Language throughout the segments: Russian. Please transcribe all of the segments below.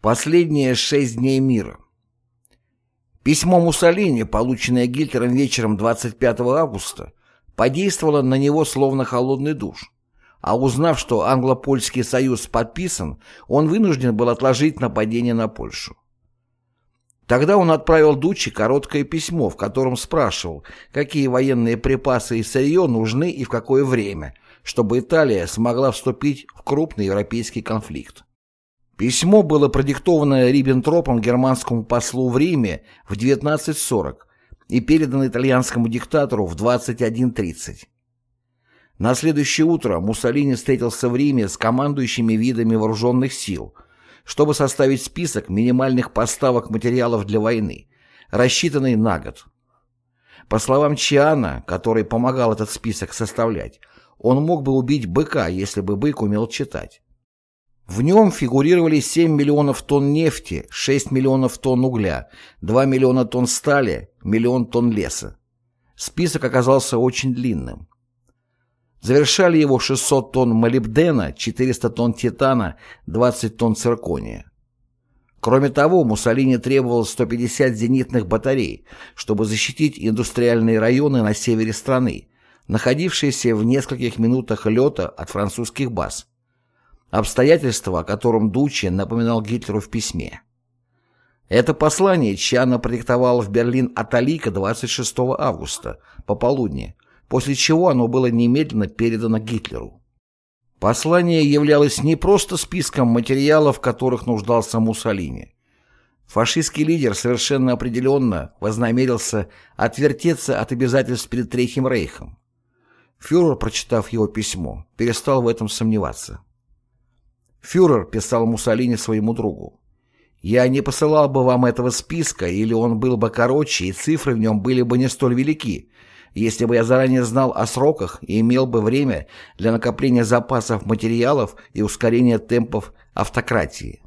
Последние шесть дней мира. Письмо Муссолини, полученное Гитлером вечером 25 августа, подействовало на него словно холодный душ. А узнав, что англо-польский союз подписан, он вынужден был отложить нападение на Польшу. Тогда он отправил Дучи короткое письмо, в котором спрашивал, какие военные припасы и сырье нужны и в какое время, чтобы Италия смогла вступить в крупный европейский конфликт. Письмо было продиктовано Риббентропом германскому послу в Риме в 19.40 и передано итальянскому диктатору в 21.30. На следующее утро Муссолини встретился в Риме с командующими видами вооруженных сил, чтобы составить список минимальных поставок материалов для войны, рассчитанный на год. По словам Чиана, который помогал этот список составлять, он мог бы убить быка, если бы бык умел читать. В нем фигурировали 7 миллионов тонн нефти, 6 миллионов тонн угля, 2 миллиона тонн стали, миллион тонн леса. Список оказался очень длинным. Завершали его 600 тонн молибдена, 400 тонн титана, 20 тонн циркония. Кроме того, Муссолини требовал 150 зенитных батарей, чтобы защитить индустриальные районы на севере страны, находившиеся в нескольких минутах лета от французских баз. Обстоятельство, о котором Дучи напоминал Гитлеру в письме. Это послание Чана продиктовал в Берлин Аталика 26 августа, пополудни, после чего оно было немедленно передано Гитлеру. Послание являлось не просто списком материалов, в которых нуждался Муссолини. Фашистский лидер совершенно определенно вознамерился отвертеться от обязательств перед Третьим Рейхом. Фюрер, прочитав его письмо, перестал в этом сомневаться. Фюрер писал Муссолини своему другу. «Я не посылал бы вам этого списка, или он был бы короче, и цифры в нем были бы не столь велики, если бы я заранее знал о сроках и имел бы время для накопления запасов материалов и ускорения темпов автократии.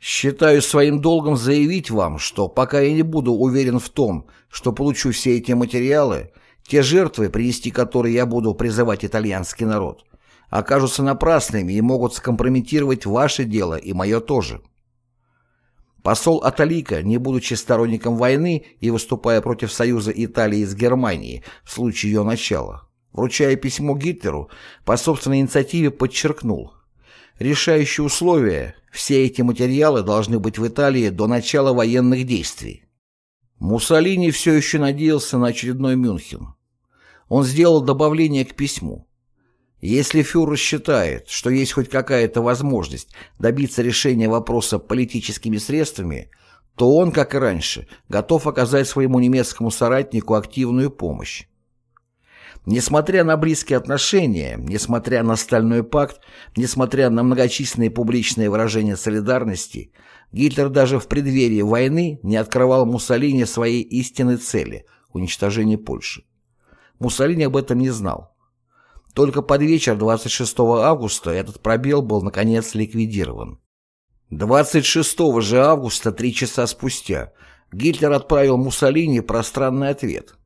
Считаю своим долгом заявить вам, что пока я не буду уверен в том, что получу все эти материалы, те жертвы, принести которые я буду призывать итальянский народ, окажутся напрасными и могут скомпрометировать ваше дело и мое тоже. Посол Аталика, не будучи сторонником войны и выступая против союза Италии с Германией в случае ее начала, вручая письмо Гитлеру, по собственной инициативе подчеркнул, решающее условие – все эти материалы должны быть в Италии до начала военных действий. Муссолини все еще надеялся на очередной Мюнхен. Он сделал добавление к письму. Если фюрер считает, что есть хоть какая-то возможность добиться решения вопроса политическими средствами, то он, как и раньше, готов оказать своему немецкому соратнику активную помощь. Несмотря на близкие отношения, несмотря на Стальной пакт, несмотря на многочисленные публичные выражения солидарности, Гитлер даже в преддверии войны не открывал Муссолини своей истинной цели – уничтожения Польши. Муссолини об этом не знал. Только под вечер 26 августа этот пробел был наконец ликвидирован. 26 же августа, три часа спустя, Гитлер отправил Муссолини пространный ответ.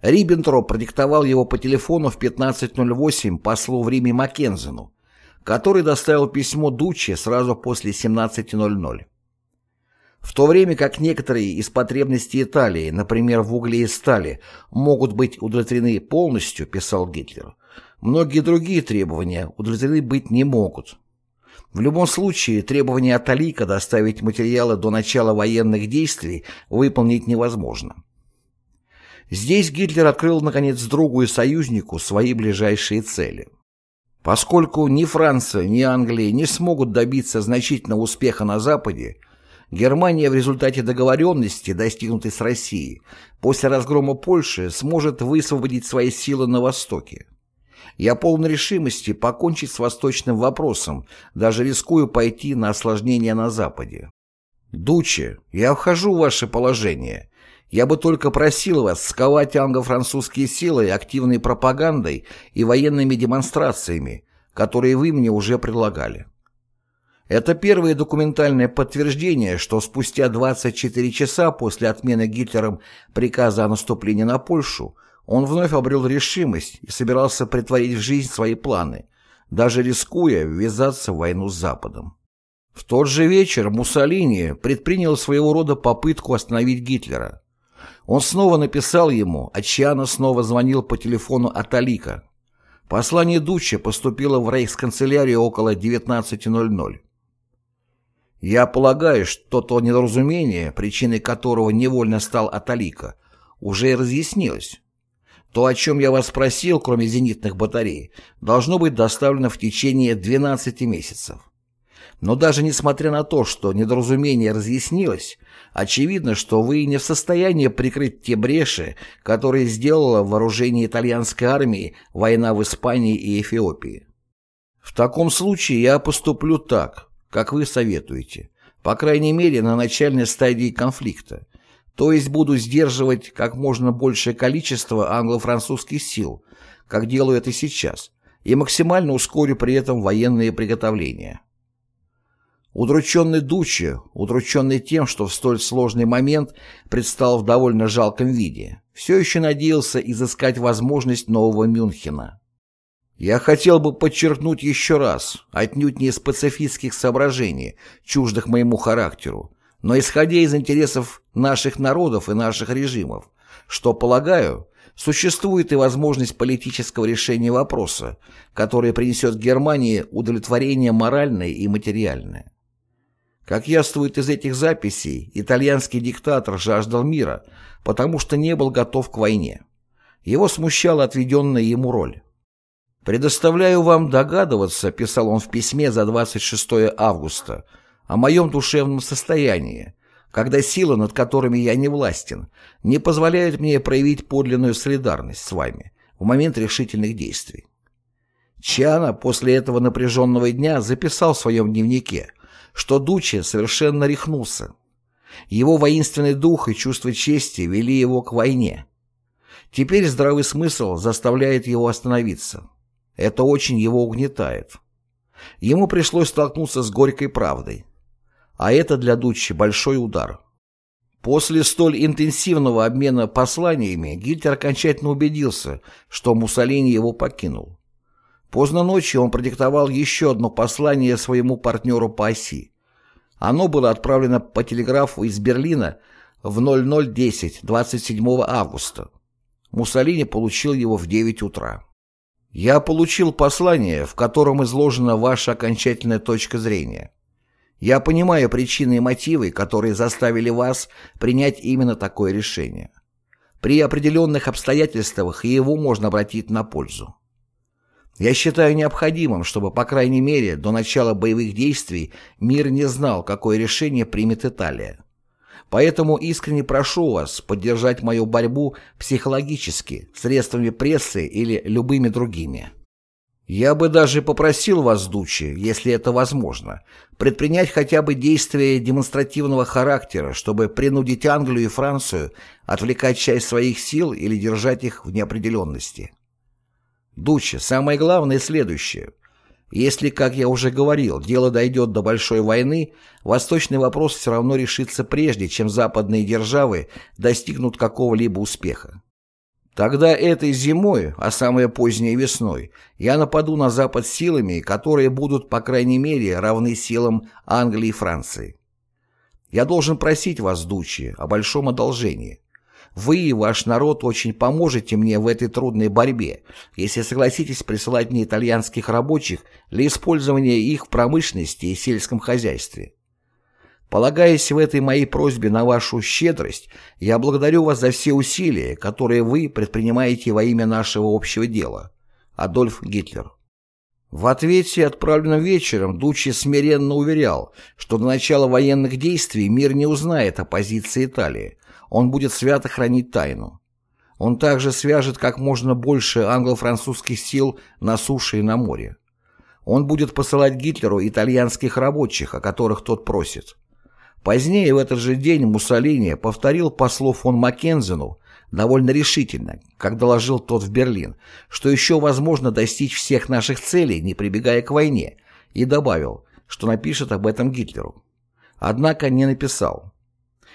Риббентроп продиктовал его по телефону в 15.08 послу в Риме Маккензену, который доставил письмо Дуччи сразу после 17.00. В то время как некоторые из потребностей Италии, например, в угле и стали, могут быть удовлетворены полностью, писал Гитлер, многие другие требования удовлетворены быть не могут. В любом случае, требование Аталика доставить материалы до начала военных действий выполнить невозможно. Здесь Гитлер открыл, наконец, другу и союзнику свои ближайшие цели. Поскольку ни Франция, ни Англия не смогут добиться значительного успеха на Западе, Германия в результате договоренности, достигнутой с Россией, после разгрома Польши сможет высвободить свои силы на Востоке. Я полон решимости покончить с восточным вопросом, даже рискую пойти на осложнение на Западе. Дуче, я вхожу в ваше положение. Я бы только просил вас сковать англо-французские силы активной пропагандой и военными демонстрациями, которые вы мне уже предлагали. Это первое документальное подтверждение, что спустя 24 часа после отмены Гитлером приказа о наступлении на Польшу он вновь обрел решимость и собирался притворить в жизнь свои планы, даже рискуя ввязаться в войну с Западом. В тот же вечер Муссолини предпринял своего рода попытку остановить Гитлера. Он снова написал ему, а Чиано снова звонил по телефону от Алика. Послание Дуччи поступило в рейхсканцелярию около 19.00. Я полагаю, что то недоразумение, причиной которого невольно стал Аталика, уже разъяснилось. То, о чем я вас спросил, кроме зенитных батарей, должно быть доставлено в течение 12 месяцев. Но даже несмотря на то, что недоразумение разъяснилось, очевидно, что вы не в состоянии прикрыть те бреши, которые сделала в вооружении итальянской армии война в Испании и Эфиопии. В таком случае я поступлю так, как вы советуете, по крайней мере на начальной стадии конфликта, то есть буду сдерживать как можно большее количество англо-французских сил, как делаю это сейчас, и максимально ускорю при этом военные приготовления. Удрученный Дуччи, удрученный тем, что в столь сложный момент предстал в довольно жалком виде, все еще надеялся изыскать возможность нового Мюнхена. Я хотел бы подчеркнуть еще раз, отнюдь не из пацифистских соображений, чуждых моему характеру, но исходя из интересов наших народов и наших режимов, что, полагаю, существует и возможность политического решения вопроса, которое принесет Германии удовлетворение моральное и материальное. Как яствует из этих записей, итальянский диктатор жаждал мира, потому что не был готов к войне. Его смущала отведенная ему роль. «Предоставляю вам догадываться», — писал он в письме за 26 августа, «о моем душевном состоянии, когда силы, над которыми я не властен, не позволяют мне проявить подлинную солидарность с вами в момент решительных действий». Чиана после этого напряженного дня записал в своем дневнике — что Дучи совершенно рехнулся. Его воинственный дух и чувство чести вели его к войне. Теперь здравый смысл заставляет его остановиться. Это очень его угнетает. Ему пришлось столкнуться с горькой правдой. А это для Дуччи большой удар. После столь интенсивного обмена посланиями Гитлер окончательно убедился, что Муссолини его покинул. Поздно ночью он продиктовал еще одно послание своему партнеру по оси. Оно было отправлено по телеграфу из Берлина в 0010 27 августа. Муссолини получил его в 9 утра. «Я получил послание, в котором изложена ваша окончательная точка зрения. Я понимаю причины и мотивы, которые заставили вас принять именно такое решение. При определенных обстоятельствах его можно обратить на пользу. Я считаю необходимым, чтобы, по крайней мере, до начала боевых действий мир не знал, какое решение примет Италия. Поэтому искренне прошу вас поддержать мою борьбу психологически, средствами прессы или любыми другими. Я бы даже попросил вас, Дучи, если это возможно, предпринять хотя бы действия демонстративного характера, чтобы принудить Англию и Францию отвлекать часть своих сил или держать их в неопределенности. Дуччи, самое главное следующее. Если, как я уже говорил, дело дойдет до большой войны, восточный вопрос все равно решится прежде, чем западные державы достигнут какого-либо успеха. Тогда этой зимой, а самое позднее весной, я нападу на Запад силами, которые будут, по крайней мере, равны силам Англии и Франции. Я должен просить вас, Дучи, о большом одолжении. Вы и ваш народ очень поможете мне в этой трудной борьбе, если согласитесь присылать мне итальянских рабочих для использования их в промышленности и сельском хозяйстве. Полагаясь в этой моей просьбе на вашу щедрость, я благодарю вас за все усилия, которые вы предпринимаете во имя нашего общего дела. Адольф Гитлер. В ответе, отправленном вечером, Дуччи смиренно уверял, что до начала военных действий мир не узнает о позиции Италии, он будет свято хранить тайну. Он также свяжет как можно больше англо-французских сил на суше и на море. Он будет посылать Гитлеру итальянских рабочих, о которых тот просит. Позднее в этот же день Муссолини повторил послу фон Маккензену довольно решительно, как доложил тот в Берлин, что еще возможно достичь всех наших целей, не прибегая к войне, и добавил, что напишет об этом Гитлеру. Однако не написал.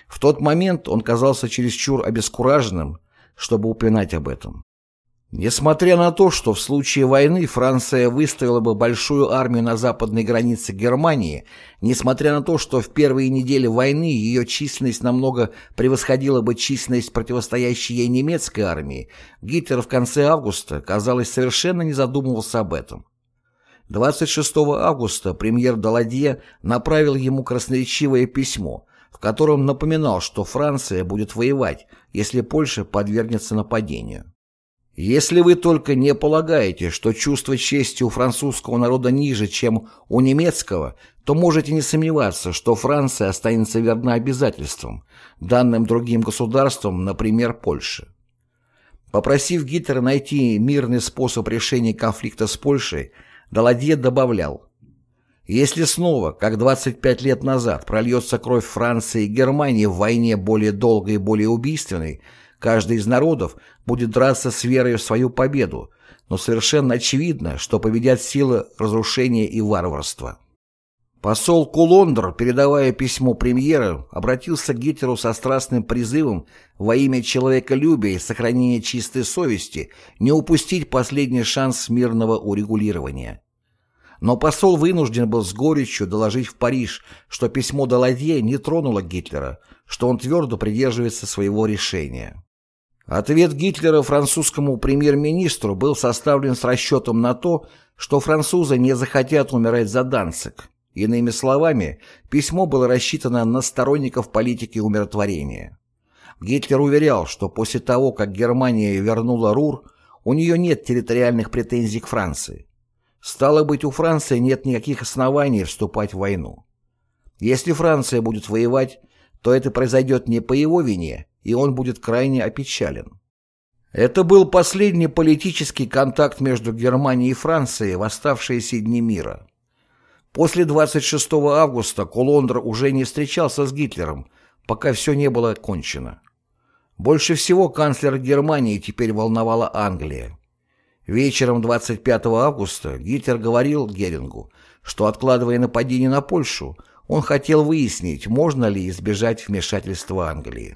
В тот момент он казался чересчур обескураженным, чтобы упоминать об этом. Несмотря на то, что в случае войны Франция выставила бы большую армию на западной границе Германии, несмотря на то, что в первые недели войны ее численность намного превосходила бы численность противостоящей ей немецкой армии, Гитлер в конце августа, казалось, совершенно не задумывался об этом. 26 августа премьер Даладье направил ему красноречивое письмо, в котором напоминал, что Франция будет воевать, если Польша подвергнется нападению. Если вы только не полагаете, что чувство чести у французского народа ниже, чем у немецкого, то можете не сомневаться, что Франция останется верна обязательствам, данным другим государствам, например, Польше. Попросив Гитлера найти мирный способ решения конфликта с Польшей, Даладье добавлял, «Если снова, как 25 лет назад, прольется кровь Франции и Германии в войне более долгой и более убийственной, Каждый из народов будет драться с верой в свою победу, но совершенно очевидно, что победят силы разрушения и варварства. Посол Кулондр, передавая письмо премьера, обратился к Гитлеру со страстным призывом во имя человеколюбия и сохранения чистой совести не упустить последний шанс мирного урегулирования. Но посол вынужден был с горечью доложить в Париж, что письмо Даладье не тронуло Гитлера, что он твердо придерживается своего решения. Ответ Гитлера французскому премьер-министру был составлен с расчетом на то, что французы не захотят умирать за Данцик. Иными словами, письмо было рассчитано на сторонников политики умиротворения. Гитлер уверял, что после того, как Германия вернула Рур, у нее нет территориальных претензий к Франции. Стало быть, у Франции нет никаких оснований вступать в войну. Если Франция будет воевать, то это произойдет не по его вине, и он будет крайне опечален. Это был последний политический контакт между Германией и Францией в оставшиеся дни мира. После 26 августа Колондр уже не встречался с Гитлером, пока все не было кончено. Больше всего канцлер Германии теперь волновала Англия. Вечером 25 августа Гитлер говорил Герингу, что, откладывая нападение на Польшу, он хотел выяснить, можно ли избежать вмешательства Англии.